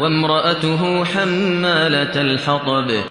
وامرأته حمالة الحطب.